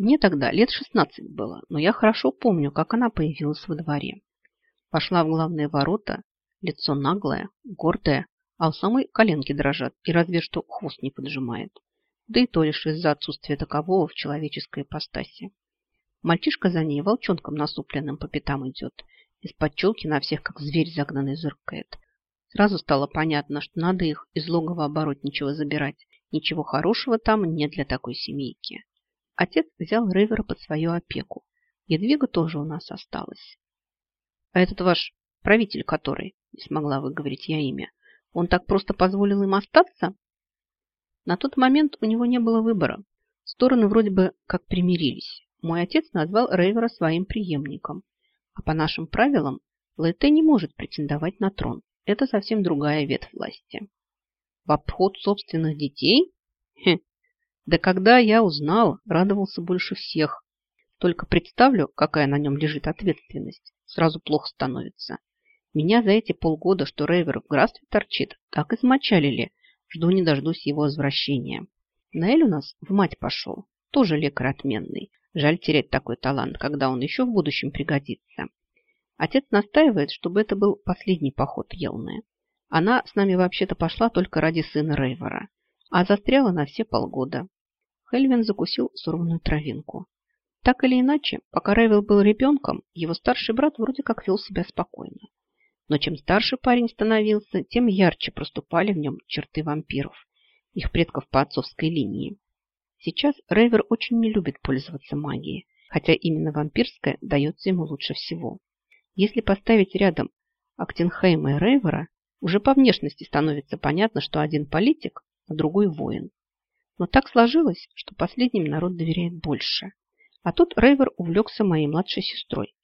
Мне тогда лет 16 было, но я хорошо помню, как она появилась во дворе. Пошла в главные ворота, лицо наглое, гордое, а у самой коленки дрожат и разве что хвост не поджимает. Да и то лишь из-за отсутствия такового в человеческой ипостаси. Мальчишка за ней волчонком насупленным по пятам идет. Из-под челки на всех, как зверь загнанный, зыркает. Сразу стало понятно, что надо их из логова оборотничего забирать. Ничего хорошего там нет для такой семейки. Отец взял Рейвера под свою опеку. Едвига тоже у нас осталась. А этот ваш правитель который, не смогла выговорить я имя, он так просто позволил им остаться? На тот момент у него не было выбора. Стороны вроде бы как примирились. Мой отец назвал Рейвера своим преемником. А по нашим правилам Лэйте не может претендовать на трон. Это совсем другая ветвь власти. В обход собственных детей? Хе, да когда я узнал, радовался больше всех. Только представлю, какая на нем лежит ответственность. Сразу плохо становится. Меня за эти полгода, что Рейвер в графстве торчит, так измочалили. Жду не дождусь его возвращения. Наэль у нас в мать пошел. Тоже лекарь отменный. Жаль терять такой талант, когда он еще в будущем пригодится. Отец настаивает, чтобы это был последний поход Елны. Она с нами вообще-то пошла только ради сына Рейвера, а застряла на все полгода. Хельвин закусил сорванную травинку. Так или иначе, пока Рейвел был ребенком, его старший брат вроде как вел себя спокойно. Но чем старше парень становился, тем ярче проступали в нем черты вампиров, их предков по отцовской линии. Сейчас Рейвер очень не любит пользоваться магией, хотя именно вампирская дается ему лучше всего. Если поставить рядом Актенхейма и Рейвера, уже по внешности становится понятно, что один политик, а другой воин. Но так сложилось, что последним народ доверяет больше. А тут Рейвер увлекся моей младшей сестрой.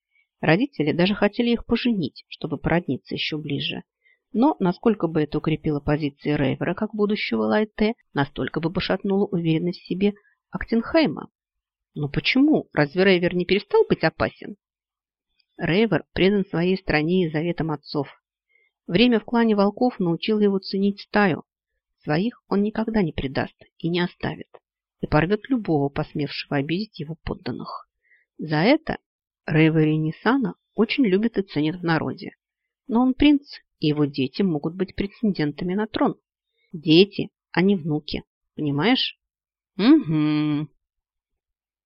Родители даже хотели их поженить, чтобы породниться еще ближе. Но насколько бы это укрепило позиции Рейвера как будущего Лайте, настолько бы пошатнуло уверенность в себе Актенхейма. Но почему? Разве Рейвер не перестал быть опасен? Рейвер предан своей стране и заветам отцов. Время в клане волков научило его ценить стаю, Своих он никогда не предаст и не оставит, и порвет любого, посмевшего обидеть его подданных. За это Рейвери Нисана очень любят и ценят в народе. Но он принц, и его дети могут быть претендентами на трон. Дети, а не внуки. Понимаешь? Угу.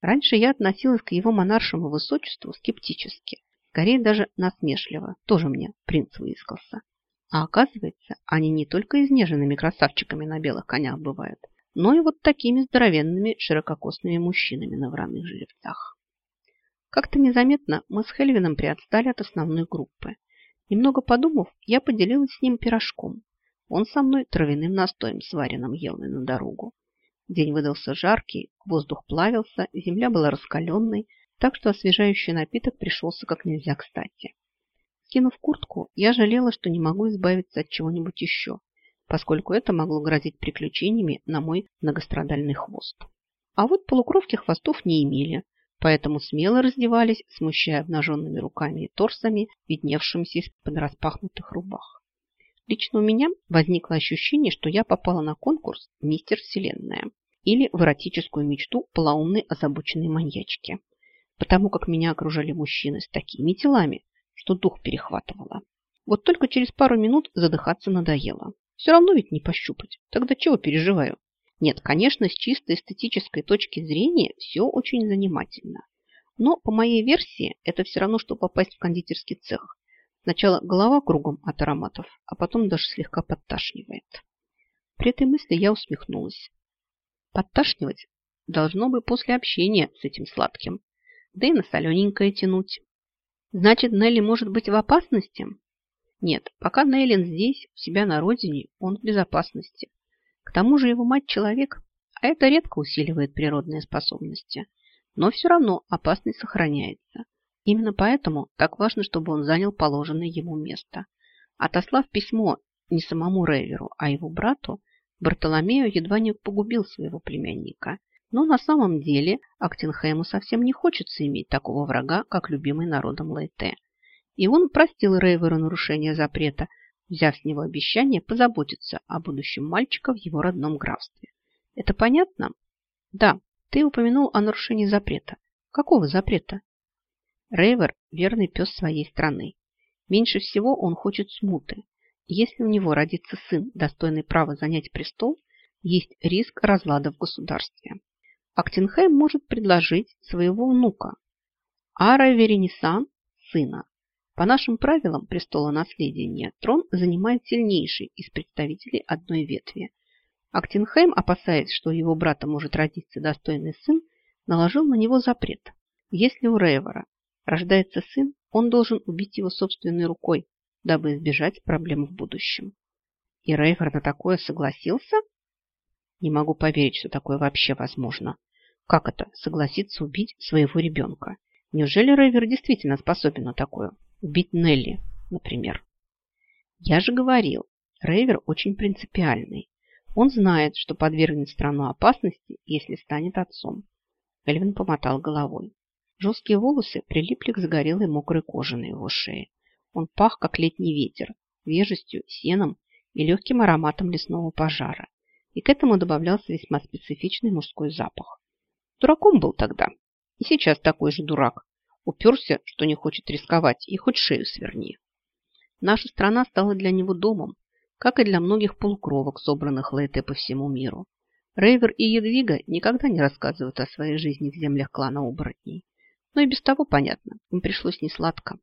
Раньше я относилась к его монаршему высочеству скептически. Скорее даже насмешливо. Тоже мне принц выискался. А оказывается, они не только изнеженными красавчиками на белых конях бывают, но и вот такими здоровенными ширококосными мужчинами на враных жеребцах. Как-то незаметно мы с Хельвином приотстали от основной группы. Немного подумав, я поделилась с ним пирожком. Он со мной травяным настоем сваренным ел на дорогу. День выдался жаркий, воздух плавился, земля была раскаленной, так что освежающий напиток пришелся как нельзя кстати. Скинув куртку, я жалела, что не могу избавиться от чего-нибудь еще, поскольку это могло грозить приключениями на мой многострадальный хвост. А вот полукровки хвостов не имели, поэтому смело раздевались, смущая обнаженными руками и торсами, видневшимися из-под распахнутых рубах. Лично у меня возникло ощущение, что я попала на конкурс «Мистер Вселенная» или в эротическую мечту полоумной озабоченной маньячки, потому как меня окружали мужчины с такими телами, что дух перехватывало. Вот только через пару минут задыхаться надоело. Все равно ведь не пощупать. Тогда чего переживаю? Нет, конечно, с чисто эстетической точки зрения все очень занимательно. Но по моей версии это все равно, что попасть в кондитерский цех. Сначала голова кругом от ароматов, а потом даже слегка подташнивает. При этой мысли я усмехнулась. Подташнивать должно бы после общения с этим сладким. Да и на солененькое тянуть. Значит, Нелли может быть в опасности? Нет, пока Нейлин здесь, у себя на родине, он в безопасности. К тому же его мать человек, а это редко усиливает природные способности. Но все равно опасность сохраняется. Именно поэтому так важно, чтобы он занял положенное ему место. Отослав письмо не самому Рейверу, а его брату, Бартоломею едва не погубил своего племянника – но на самом деле Актенхэму совсем не хочется иметь такого врага, как любимый народом Лейте. И он простил Рейверу нарушение запрета, взяв с него обещание позаботиться о будущем мальчика в его родном графстве. Это понятно? Да, Ты упомянул о нарушении запрета. Какого запрета? Рейвер – верный пес своей страны. Меньше всего он хочет смуты. Если у него родится сын, достойный права занять престол, есть риск разлада в государстве. Актинхайм может предложить своего внука, Ара Веренисан – сына. По нашим правилам престола наследия трон занимает сильнейший из представителей одной ветви. Актинхайм, опасаясь, что его брата может родиться достойный сын, наложил на него запрет. Если у Рейвора рождается сын, он должен убить его собственной рукой, дабы избежать проблем в будущем. И Рейвор на такое согласился? Не могу поверить, что такое вообще возможно. Как это, согласиться убить своего ребенка? Неужели Рейвер действительно способен на такое? Убить Нелли, например. Я же говорил, Рейвер очень принципиальный. Он знает, что подвергнет страну опасности, если станет отцом. Эльвин помотал головой. Жесткие волосы прилипли к загорелой мокрой коже на его шее. Он пах, как летний ветер, свежестью, сеном и легким ароматом лесного пожара. И к этому добавлялся весьма специфичный мужской запах. Дураком был тогда, и сейчас такой же дурак. Уперся, что не хочет рисковать, и хоть шею сверни. Наша страна стала для него домом, как и для многих полукровок, собранных Лейте по всему миру. Рейвер и Едвига никогда не рассказывают о своей жизни в землях клана оборотней. Но и без того понятно, им пришлось несладко.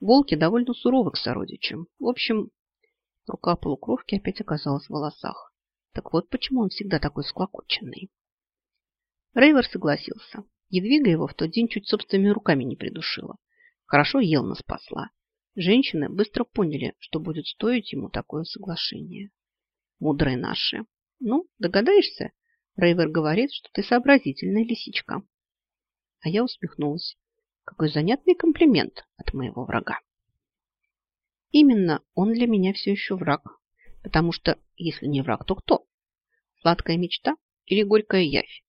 Волки довольно суровы к сородичам. В общем, рука полукровки опять оказалась в волосах. Так вот почему он всегда такой склокоченный. Рейвер согласился. Едвига его в тот день чуть собственными руками не придушила. Хорошо Елна спасла. Женщины быстро поняли, что будет стоить ему такое соглашение. Мудрые наши. Ну, догадаешься? Рейвер говорит, что ты сообразительная лисичка. А я усмехнулась. Какой занятный комплимент от моего врага. Именно он для меня все еще враг. Потому что, если не враг, то кто? Сладкая мечта или горькая явь?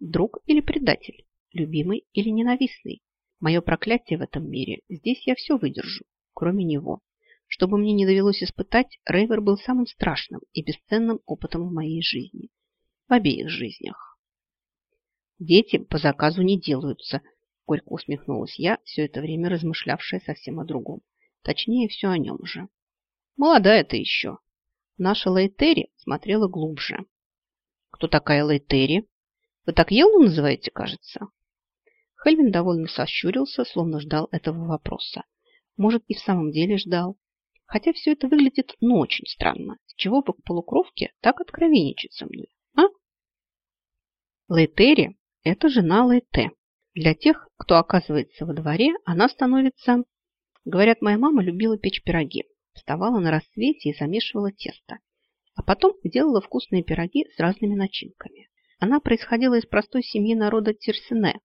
Друг или предатель? любимый или ненавистный. Мое проклятие в этом мире. Здесь я все выдержу, кроме него. Чтобы мне не довелось испытать, Рейвер был самым страшным и бесценным опытом в моей жизни. В обеих жизнях. Дети по заказу не делаются, горько усмехнулась я, все это время размышлявшая совсем о другом. Точнее, все о нем же. Молодая ты еще. Наша Лейтери смотрела глубже. Кто такая Лейтери? Вы так Елу называете, кажется? Хельвин довольно сощурился, словно ждал этого вопроса. Может, и в самом деле ждал. Хотя все это выглядит, ну, очень странно. С чего бы к полукровке так откровенничать со мной, а? Лейтери – это жена Лейте. Для тех, кто оказывается во дворе, она становится... Говорят, моя мама любила печь пироги. Вставала на рассвете и замешивала тесто. А потом делала вкусные пироги с разными начинками. Она происходила из простой семьи народа Терсине,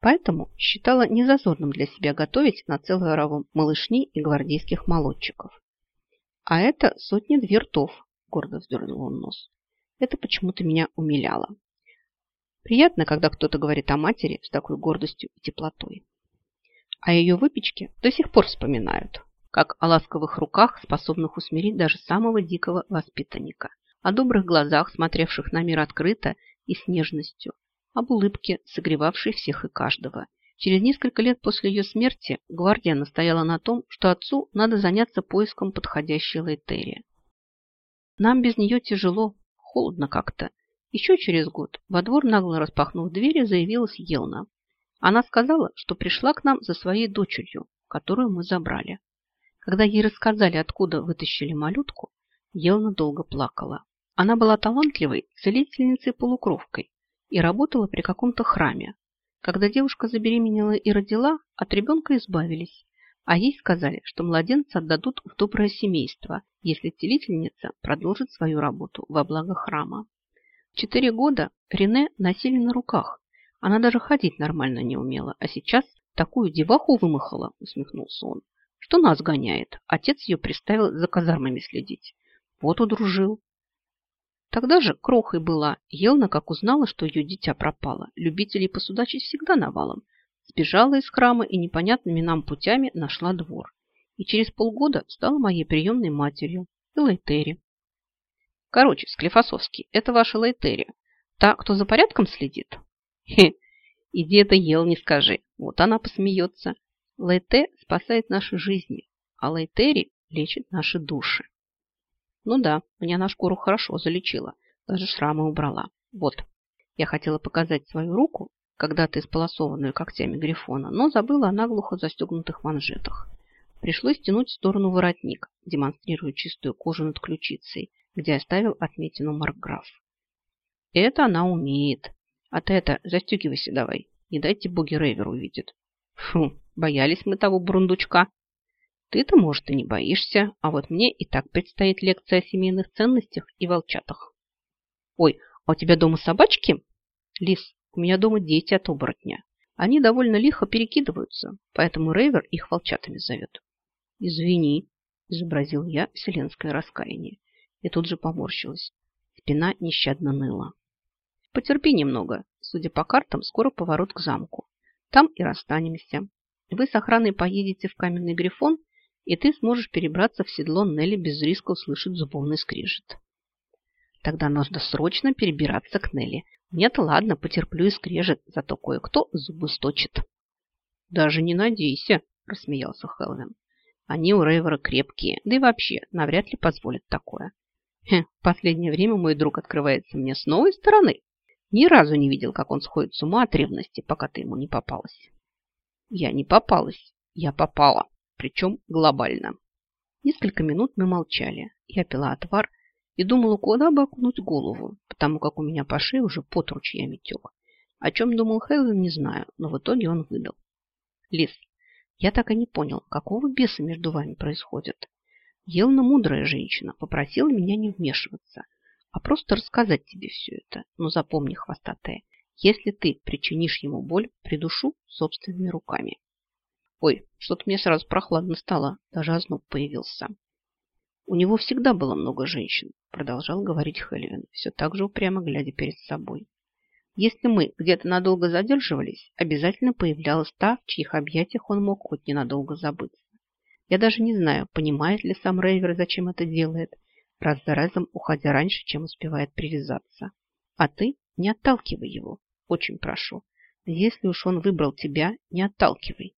Поэтому считала незазорным для себя готовить на целую ораву малышней и гвардейских молодчиков. А это сотни-две ртов, гордо вздернул он нос. Это почему-то меня умиляло. Приятно, когда кто-то говорит о матери с такой гордостью и теплотой. А ее выпечки до сих пор вспоминают, как о ласковых руках, способных усмирить даже самого дикого воспитанника, о добрых глазах, смотревших на мир открыто и с нежностью, об улыбке, согревавшей всех и каждого. Через несколько лет после ее смерти гвардия настояла на том, что отцу надо заняться поиском подходящей Лейтерии. Нам без нее тяжело, холодно как-то. Еще через год во двор, нагло распахнув двери, заявилась Елна. Она сказала, что пришла к нам за своей дочерью, которую мы забрали. Когда ей рассказали, откуда вытащили малютку, Елна долго плакала. Она была талантливой целительницей-полукровкой, и работала при каком-то храме. Когда девушка забеременела и родила, от ребенка избавились, а ей сказали, что младенца отдадут в доброе семейство, если целительница продолжит свою работу во благо храма. В четыре года Рене носили на руках. Она даже ходить нормально не умела, а сейчас такую деваху вымахала, усмехнулся он, что нас гоняет. Отец ее приставил за казармами следить. Вот удружил. Тогда же крохой была. Елна, как узнала, что ее дитя пропало. Любителей посудачить всегда навалом. Сбежала из храма и непонятными нам путями нашла двор. И через полгода стала моей приемной матерью и Лайтери. Короче, Склифосовский, это ваша Лайтери. Та, кто за порядком следит? Хе, иди это ел, не скажи. Вот она посмеется. Лайте спасает наши жизни, а Лайтери лечит наши души. Ну да, меня на шкуру хорошо залечила. Даже шрамы убрала. Вот. Я хотела показать свою руку, когда-то исполосованную когтями грифона, но забыла о наглухо застегнутых манжетах. Пришлось тянуть в сторону воротник, демонстрируя чистую кожу над ключицей, где оставил отметину Маркграф. Это она умеет. А ты это, застегивайся давай. Не дайте боги Рейвер увидит. Фу, боялись мы того бурундучка. Ты-то, может, и не боишься, а вот мне и так предстоит лекция о семейных ценностях и волчатах. Ой, а у тебя дома собачки? Лис, у меня дома дети от оборотня. Они довольно лихо перекидываются, поэтому Рейвер их волчатами зовет. Извини, изобразил я вселенское раскаяние и тут же поморщилась. Спина нещадно ныла. Потерпи немного. Судя по картам, скоро поворот к замку. Там и расстанемся. Вы с охраной поедете в каменный грифон, и ты сможешь перебраться в седло Нелли без риска услышать зубовный скрежет. Тогда нужно срочно перебираться к Нелли. Нет, ладно, потерплю и скрежет, зато кое-кто зубы сточит. Даже не надейся, рассмеялся Хелвин. Они у Рейвера крепкие, да и вообще навряд ли позволят такое. Хе, в последнее время мой друг открывается мне с новой стороны. Ни разу не видел, как он сходит с ума от ревности, пока ты ему не попалась. Я не попалась, я попала, причем глобально. Несколько минут мы молчали. Я пила отвар и думала, куда бы окунуть голову, потому как у меня по шее уже пот ручьями тек. О чем думал Хелвин, не знаю, но в итоге он выдал. Лис, я так и не понял, какого беса между вами происходит. Елна мудрая женщина попросила меня не вмешиваться – а просто рассказать тебе все это. Но запомни, хвостатая, если ты причинишь ему боль, придушу собственными руками. Ой, что-то мне сразу прохладно стало, даже озноб появился. У него всегда было много женщин, продолжал говорить Хельвин, все так же упрямо глядя перед собой. Если мы где-то надолго задерживались, обязательно появлялась та, в чьих объятиях он мог хоть ненадолго забыться. Я даже не знаю, понимает ли сам Рейвер, зачем это делает, раз за разом уходя раньше, чем успевает привязаться. А ты не отталкивай его, очень прошу. Если уж он выбрал тебя, не отталкивай.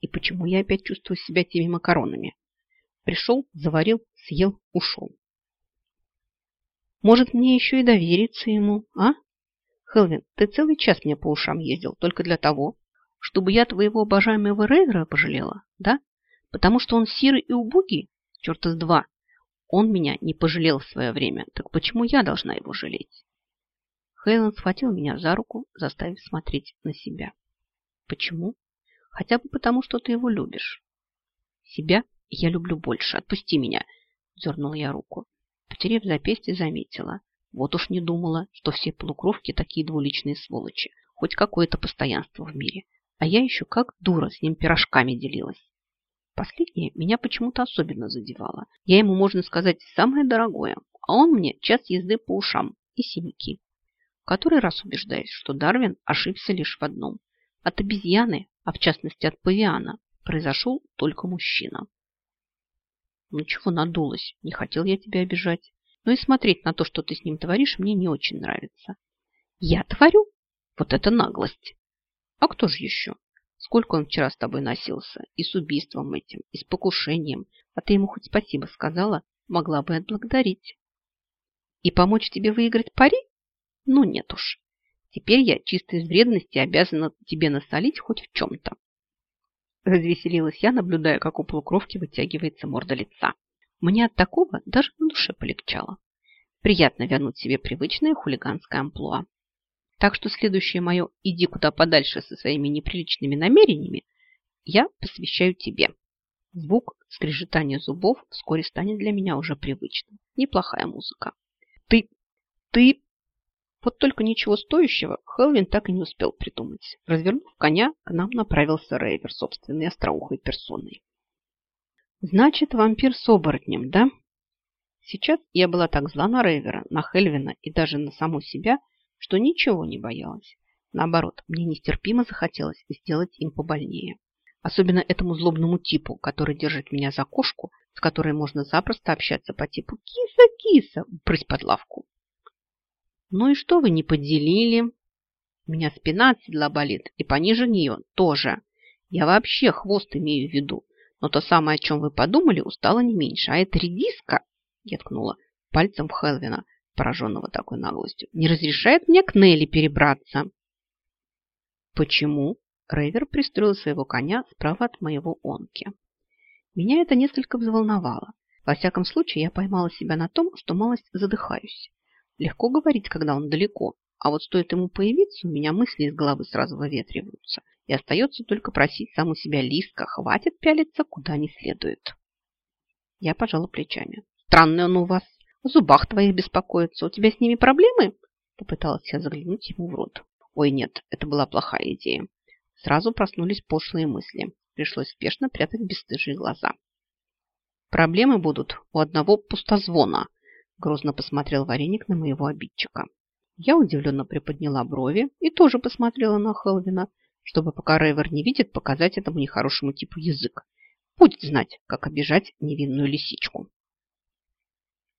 И почему я опять чувствую себя теми макаронами? Пришел, заварил, съел, ушел. Может, мне еще и довериться ему, а? Хелвин, ты целый час мне по ушам ездил только для того, чтобы я твоего обожаемого Рейвера пожалела, да? Потому что он сирый и убогий? Черта с два. Он меня не пожалел в свое время, так почему я должна его жалеть? Хейлен схватил меня за руку, заставив смотреть на себя. Почему? Хотя бы потому, что ты его любишь. Себя я люблю больше. Отпусти меня, дернула я руку. Потерев запястье, заметила. Вот уж не думала, что все полукровки такие двуличные сволочи. Хоть какое-то постоянство в мире. А я еще как дура с ним пирожками делилась. Последнее меня почему-то особенно задевало. Я ему, можно сказать, самое дорогое, а он мне час езды по ушам и синяки. Который раз убеждаюсь, что Дарвин ошибся лишь в одном. От обезьяны, а в частности от павиана, произошел только мужчина. Ну чего надулась? Не хотел я тебя обижать. Но и смотреть на то, что ты с ним творишь, мне не очень нравится. Я творю? Вот это наглость. А кто же еще? Сколько он вчера с тобой носился? И с убийством этим, и с покушением. А ты ему хоть спасибо сказала? Могла бы отблагодарить. И помочь тебе выиграть пари? Ну нет уж. Теперь я чисто из вредности обязана тебе насолить хоть в чем-то. Развеселилась я, наблюдая, как у полукровки вытягивается морда лица. Мне от такого даже на душе полегчало. Приятно вернуть себе привычное хулиганское амплуа. Так что следующее мое «иди куда подальше со своими неприличными намерениями» я посвящаю тебе. Звук скрежетания зубов вскоре станет для меня уже привычным. Неплохая музыка. Ты... ты... Вот только ничего стоящего Хелвин так и не успел придумать. Развернув коня, к нам направился Рейвер собственной остроухой персоной. Значит, вампир с оборотнем, да? Сейчас я была так зла на Рейвера, на Хельвина и даже на саму себя, что ничего не боялась. Наоборот, мне нестерпимо захотелось сделать им побольнее. Особенно этому злобному типу, который держит меня за кошку, с которой можно запросто общаться по типу «киса-киса, брысь под лавку». «Ну и что вы не поделили?» У меня спина от седла болит, и пониже нее тоже. Я вообще хвост имею в виду. Но то самое, о чем вы подумали, устало не меньше. А это редиска, я ткнула пальцем в Хелвина, пораженного такой наглостью, не разрешает мне к Нелли перебраться. Почему? Рейвер пристроил своего коня справа от моего онки. Меня это несколько взволновало. Во всяком случае, я поймала себя на том, что малость задыхаюсь. Легко говорить, когда он далеко, а вот стоит ему появиться, у меня мысли из головы сразу выветриваются, и остается только просить саму себя Лиска, хватит пялиться куда не следует. Я пожала плечами. Странный он у вас. В зубах твоих беспокоится. У тебя с ними проблемы? Попыталась я заглянуть ему в рот. Ой, нет, это была плохая идея. Сразу проснулись пошлые мысли. Пришлось спешно прятать бесстыжие глаза. Проблемы будут у одного пустозвона, грозно посмотрел вареник на моего обидчика. Я удивленно приподняла брови и тоже посмотрела на Хелвина, чтобы пока Рейвер не видит, показать этому нехорошему типу язык. Будет знать, как обижать невинную лисичку.